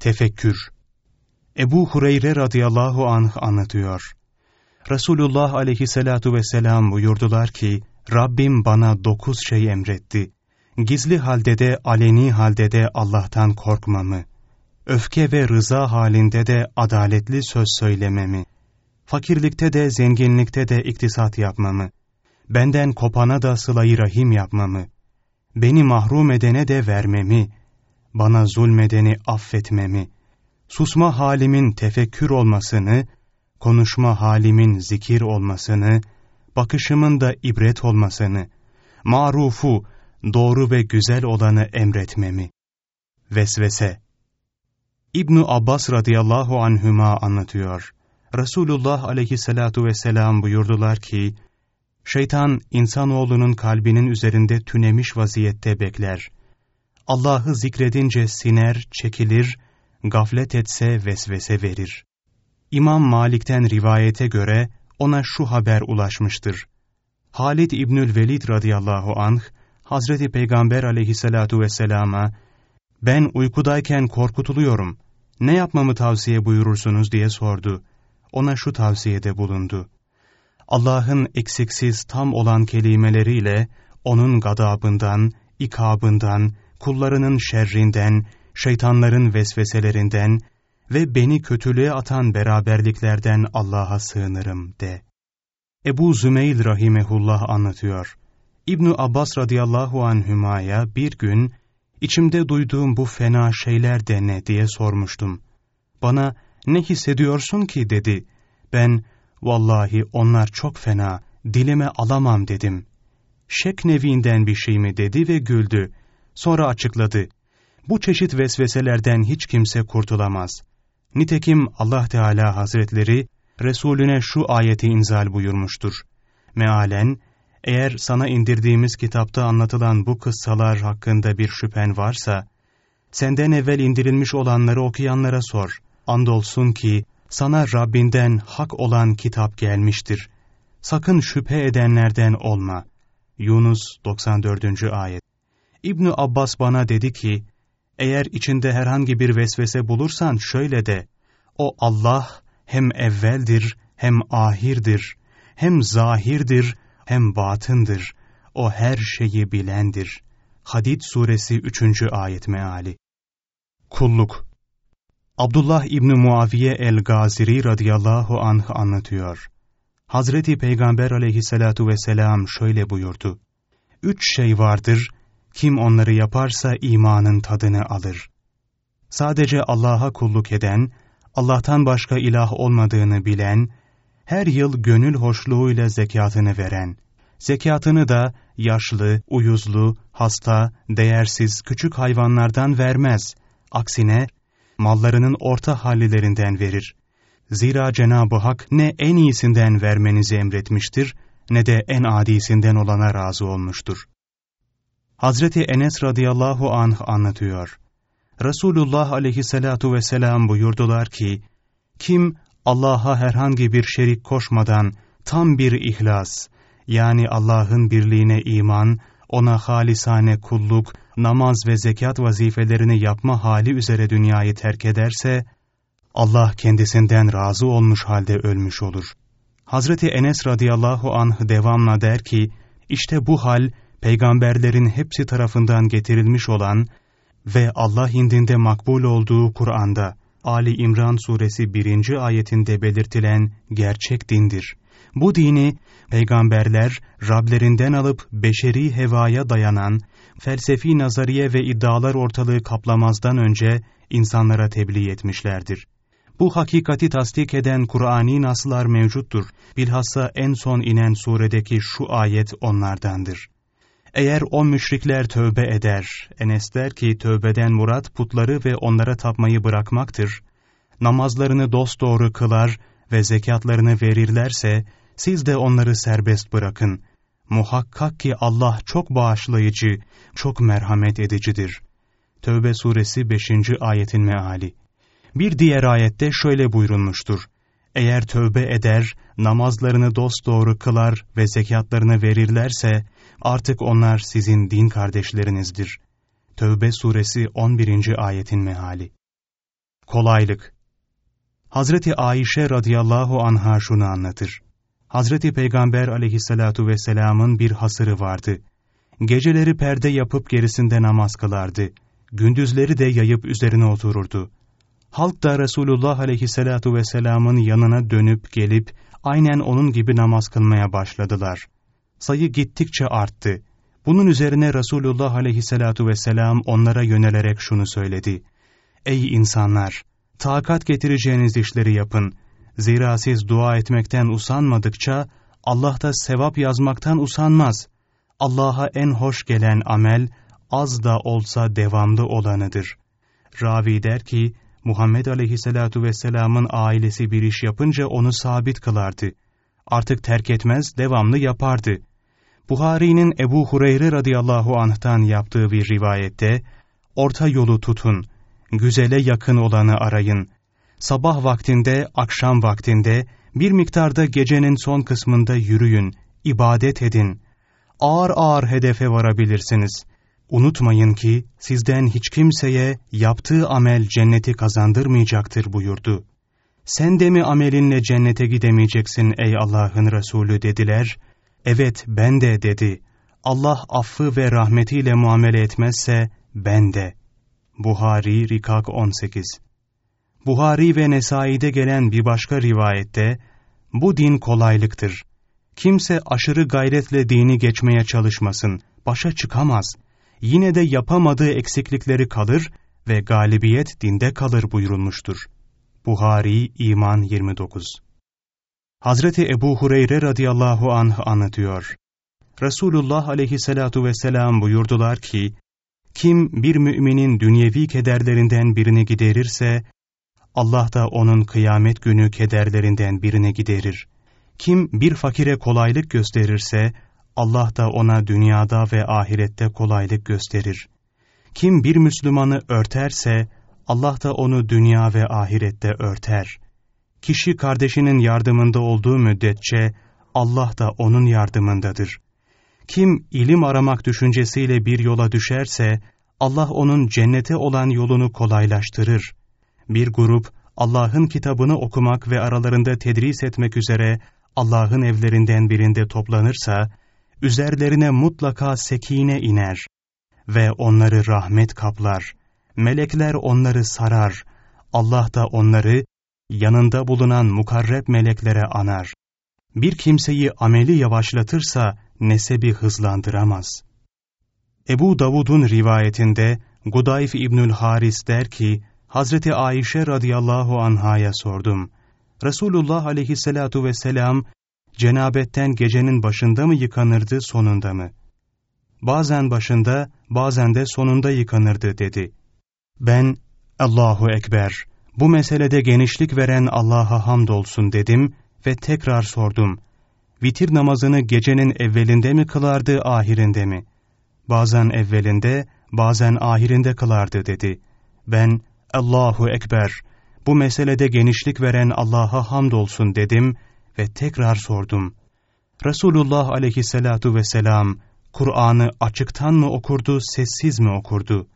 Tefekkür Ebu Hureyre radıyallahu anh anlatıyor. Resulullah aleyhissalatu vesselam buyurdular ki, Rabbim bana dokuz şey emretti. Gizli halde de aleni halde de Allah'tan korkmamı, öfke ve rıza halinde de adaletli söz söylememi, fakirlikte de zenginlikte de iktisat yapmamı, benden kopana da sılayı rahim yapmamı, beni mahrum edene de vermemi, bana zulmedeni affetmemi, susma halimin tefekkür olmasını, konuşma halimin zikir olmasını, bakışımın da ibret olmasını, marufu, doğru ve güzel olanı emretmemi. Vesvese İbn Abbas radıyallahu anhüma anlatıyor. Resulullah aleyhissalatu vesselam buyurdular ki, Şeytan insanoğlunun kalbinin üzerinde tünemiş vaziyette bekler. Allah'ı zikredince siner, çekilir, gaflet etse vesvese verir. İmam Malik'ten rivayete göre ona şu haber ulaşmıştır. Halid İbnül Velid radıyallahu anh, Hazreti Peygamber aleyhissalatu vesselama, ben uykudayken korkutuluyorum, ne yapmamı tavsiye buyurursunuz diye sordu. Ona şu tavsiyede bulundu. Allah'ın eksiksiz tam olan kelimeleriyle, onun gadabından, ikabından, kullarının şerrinden, şeytanların vesveselerinden ve beni kötülüğe atan beraberliklerden Allah'a sığınırım de. Ebu Zümeyl rahimehullah anlatıyor. İbn Abbas radıyallahu anhümaya bir gün içimde duyduğum bu fena şeyler de ne diye sormuştum. Bana ne hissediyorsun ki dedi. Ben vallahi onlar çok fena dilime alamam dedim. Şek nevinden bir şey mi dedi ve güldü. Sonra açıkladı. Bu çeşit vesveselerden hiç kimse kurtulamaz. Nitekim Allah Teala Hazretleri Resulüne şu ayeti inzal buyurmuştur. Mealen, eğer sana indirdiğimiz kitapta anlatılan bu kıssalar hakkında bir şüphen varsa, senden evvel indirilmiş olanları okuyanlara sor. Andolsun ki sana Rabbinden hak olan kitap gelmiştir. Sakın şüphe edenlerden olma. Yunus 94. Ayet İbn Abbas bana dedi ki, eğer içinde herhangi bir vesvese bulursan şöyle de, o Allah hem evveldir, hem ahirdir, hem zahirdir, hem batındır. O her şeyi bilendir. Hadid suresi 3. ayet meali. Kulluk Abdullah İbni Muaviye el-Gaziri radıyallahu anh anlatıyor. Hazreti Peygamber aleyhissalatu vesselam şöyle buyurdu. Üç şey vardır, kim onları yaparsa imanın tadını alır. Sadece Allah'a kulluk eden, Allah'tan başka ilah olmadığını bilen, her yıl gönül hoşluğuyla zekatını veren, zekatını da yaşlı, uyuzlu, hasta, değersiz küçük hayvanlardan vermez. Aksine mallarının orta hallilerinden verir. Zira Cenab-ı Hak ne en iyisinden vermenizi emretmiştir, ne de en adisinden olana razı olmuştur. Hazreti Enes radıyallahu anh anlatıyor. Resulullah aleyhissalatu vesselam buyurdular ki, kim Allah'a herhangi bir şerik koşmadan tam bir ihlas, yani Allah'ın birliğine iman, ona halisane kulluk, namaz ve zekat vazifelerini yapma hali üzere dünyayı terk ederse, Allah kendisinden razı olmuş halde ölmüş olur. Hazreti Enes radıyallahu anh devamla der ki, işte bu hal, peygamberlerin hepsi tarafından getirilmiş olan ve Allah indinde makbul olduğu Kur'an'da, Ali İmran suresi 1. ayetinde belirtilen gerçek dindir. Bu dini peygamberler Rablerinden alıp beşeri hevaya dayanan felsefi nazariye ve iddialar ortalığı kaplamazdan önce insanlara tebliğ etmişlerdir. Bu hakikati tasdik eden Kur'ani naslar mevcuttur. Bilhassa en son inen suredeki şu ayet onlardandır. Eğer o müşrikler tövbe eder, Enes der ki tövbeden murat putları ve onlara tapmayı bırakmaktır. Namazlarını dosdoğru kılar ve zekatlarını verirlerse, siz de onları serbest bırakın. Muhakkak ki Allah çok bağışlayıcı, çok merhamet edicidir. Tövbe suresi 5. ayetin meali. Bir diğer ayette şöyle buyurulmuştur. Eğer tövbe eder, namazlarını dosdoğru kılar ve zekatlarını verirlerse, artık onlar sizin din kardeşlerinizdir. Tövbe suresi 11. ayetin meali. Kolaylık Hazreti Ayşe radıyallahu anha şunu anlatır. Hazreti Peygamber aleyhissalatu vesselamın bir hasırı vardı. Geceleri perde yapıp gerisinde namaz kılardı. Gündüzleri de yayıp üzerine otururdu. Halk da Resulullah aleyhissalatu vesselamın yanına dönüp gelip aynen onun gibi namaz kılmaya başladılar. Sayı gittikçe arttı. Bunun üzerine Resulullah aleyhissalatu vesselam onlara yönelerek şunu söyledi. Ey insanlar! Takat getireceğiniz işleri yapın. Zira siz dua etmekten usanmadıkça Allah da sevap yazmaktan usanmaz. Allah'a en hoş gelen amel az da olsa devamlı olanıdır. Ravi der ki, Muhammed aleyhissalatu vesselamın ailesi bir iş yapınca onu sabit kılardı. Artık terk etmez, devamlı yapardı. Buhari'nin Ebu Hureyre radıyallahu anh'tan yaptığı bir rivayette, orta yolu tutun, güzele yakın olanı arayın. Sabah vaktinde, akşam vaktinde, bir miktarda gecenin son kısmında yürüyün, ibadet edin. Ağır ağır hedefe varabilirsiniz. Unutmayın ki sizden hiç kimseye yaptığı amel cenneti kazandırmayacaktır buyurdu. Sen de mi amelinle cennete gidemeyeceksin ey Allah'ın Resulü dediler. Evet ben de dedi. Allah affı ve rahmetiyle muamele etmezse ben de. Buhari Rikak 18 Buhari ve Nesai'de gelen bir başka rivayette, bu din kolaylıktır. Kimse aşırı gayretle dini geçmeye çalışmasın, başa çıkamaz. Yine de yapamadığı eksiklikleri kalır ve galibiyet dinde kalır buyurulmuştur. Buhari İman 29 Hazreti Ebu Hureyre radıyallahu anh anlatıyor. Resulullah aleyhissalatu vesselam buyurdular ki, kim bir müminin dünyevi kederlerinden birini giderirse, Allah da onun kıyamet günü kederlerinden birini giderir. Kim bir fakire kolaylık gösterirse, Allah da ona dünyada ve ahirette kolaylık gösterir. Kim bir Müslümanı örterse, Allah da onu dünya ve ahirette örter. Kişi kardeşinin yardımında olduğu müddetçe, Allah da onun yardımındadır. Kim ilim aramak düşüncesiyle bir yola düşerse, Allah onun cennete olan yolunu kolaylaştırır. Bir grup, Allah'ın kitabını okumak ve aralarında tedris etmek üzere Allah'ın evlerinden birinde toplanırsa, üzerlerine mutlaka sekine iner ve onları rahmet kaplar. Melekler onları sarar. Allah da onları yanında bulunan mukarreb meleklere anar. Bir kimseyi ameli yavaşlatırsa nesebi hızlandıramaz. Ebu Davud'un rivayetinde Gudayf İbnül Haris der ki, Hazreti Ayşe radıyallahu anhaya sordum. Resulullah aleyhissalatu vesselam cenabetten gecenin başında mı yıkanırdı sonunda mı? Bazen başında, bazen de sonunda yıkanırdı dedi. Ben, Allahu Ekber, bu meselede genişlik veren Allah'a hamdolsun dedim ve tekrar sordum. Vitir namazını gecenin evvelinde mi kılardı, ahirinde mi? Bazen evvelinde, bazen ahirinde kılardı dedi. Ben, Allahu Ekber, bu meselede genişlik veren Allah'a hamdolsun dedim ve tekrar sordum. Resulullah aleyhissalatu vesselam, Kur'an'ı açıktan mı okurdu, sessiz mi okurdu?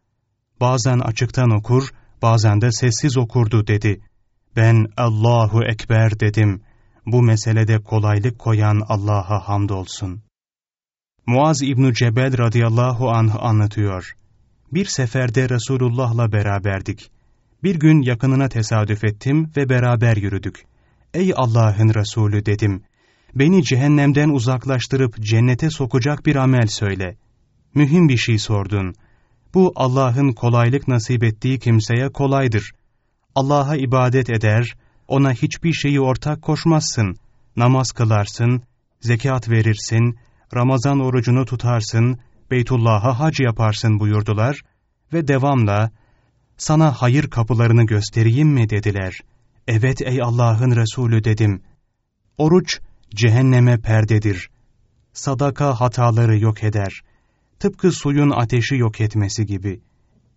Bazen açıktan okur, bazen de sessiz okurdu dedi. Ben Allahu Ekber dedim. Bu meselede kolaylık koyan Allah'a hamdolsun. Muaz İbn Cebel radıyallahu anh anlatıyor. Bir seferde Resulullah'la beraberdik. Bir gün yakınına tesadüf ettim ve beraber yürüdük. Ey Allah'ın Resulü dedim. Beni cehennemden uzaklaştırıp cennete sokacak bir amel söyle. Mühim bir şey sordun. Bu Allah'ın kolaylık nasip ettiği kimseye kolaydır. Allah'a ibadet eder, ona hiçbir şeyi ortak koşmazsın. Namaz kılarsın, zekat verirsin, Ramazan orucunu tutarsın, Beytullah'a hac yaparsın buyurdular ve devamla sana hayır kapılarını göstereyim mi dediler. Evet ey Allah'ın Resulü dedim. Oruç cehenneme perdedir. Sadaka hataları yok eder. Tıpkı suyun ateşi yok etmesi gibi.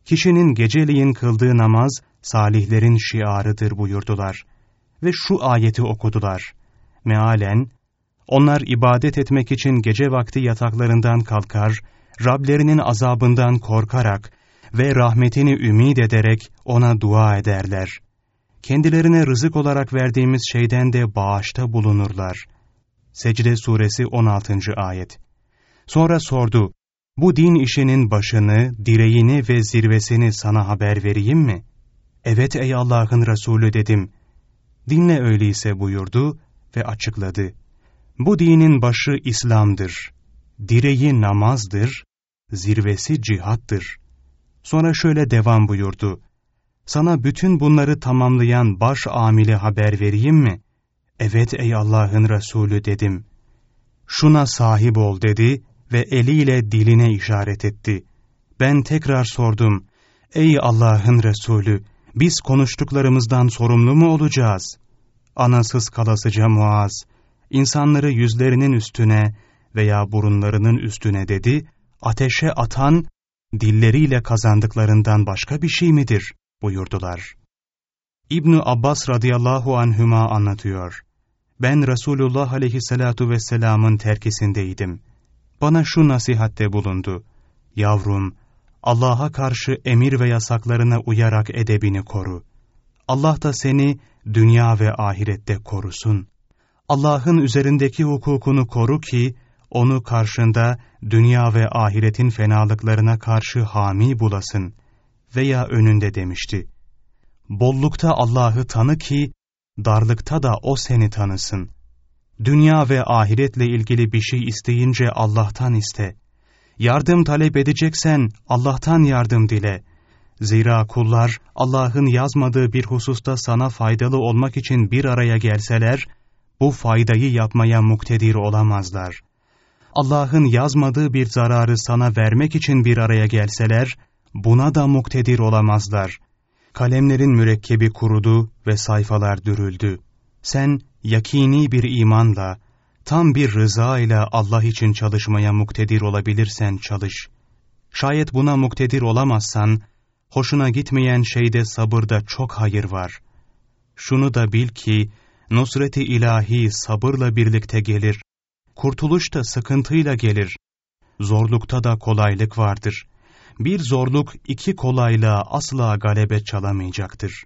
Kişinin geceliğin kıldığı namaz salihlerin şiarıdır buyurdular. Ve şu ayeti okudular. Mealen, onlar ibadet etmek için gece vakti yataklarından kalkar, Rablerinin azabından korkarak ve rahmetini ümid ederek ona dua ederler. Kendilerine rızık olarak verdiğimiz şeyden de bağışta bulunurlar. Secde Suresi 16. Ayet Sonra sordu, bu din işinin başını, direğini ve zirvesini sana haber vereyim mi? Evet ey Allah'ın Resulü dedim. Dinle öyleyse buyurdu ve açıkladı. Bu dinin başı İslam'dır. Direği namazdır, zirvesi cihattır. Sonra şöyle devam buyurdu. Sana bütün bunları tamamlayan baş amile haber vereyim mi? Evet ey Allah'ın Resulü dedim. Şuna sahip ol dedi ve eliyle diline işaret etti. Ben tekrar sordum. Ey Allah'ın Resulü, biz konuştuklarımızdan sorumlu mu olacağız? Anasız kalasıca Muaz, insanları yüzlerinin üstüne veya burunlarının üstüne dedi, ateşe atan, dilleriyle kazandıklarından başka bir şey midir? Buyurdular. İbn Abbas radıyallahu anhüma anlatıyor. Ben Resulullah aleyhissalatu vesselamın terkisindeydim. Bana şu nasihatte bulundu. Yavrum, Allah'a karşı emir ve yasaklarına uyarak edebini koru. Allah da seni dünya ve ahirette korusun. Allah'ın üzerindeki hukukunu koru ki, onu karşında dünya ve ahiretin fenalıklarına karşı hami bulasın veya önünde demişti. Bollukta Allah'ı tanı ki, darlıkta da O seni tanısın. Dünya ve ahiretle ilgili bir şey isteyince Allah'tan iste. Yardım talep edeceksen Allah'tan yardım dile. Zira kullar Allah'ın yazmadığı bir hususta sana faydalı olmak için bir araya gelseler, bu faydayı yapmaya muktedir olamazlar. Allah'ın yazmadığı bir zararı sana vermek için bir araya gelseler, buna da muktedir olamazlar. Kalemlerin mürekkebi kurudu ve sayfalar dürüldü. Sen yakini bir imanla, tam bir rıza ile Allah için çalışmaya muktedir olabilirsen çalış. Şayet buna muktedir olamazsan, hoşuna gitmeyen şeyde sabırda çok hayır var. Şunu da bil ki, nusreti ilahi sabırla birlikte gelir. Kurtuluş da sıkıntıyla gelir. Zorlukta da kolaylık vardır. Bir zorluk iki kolaylığa asla galebe çalamayacaktır.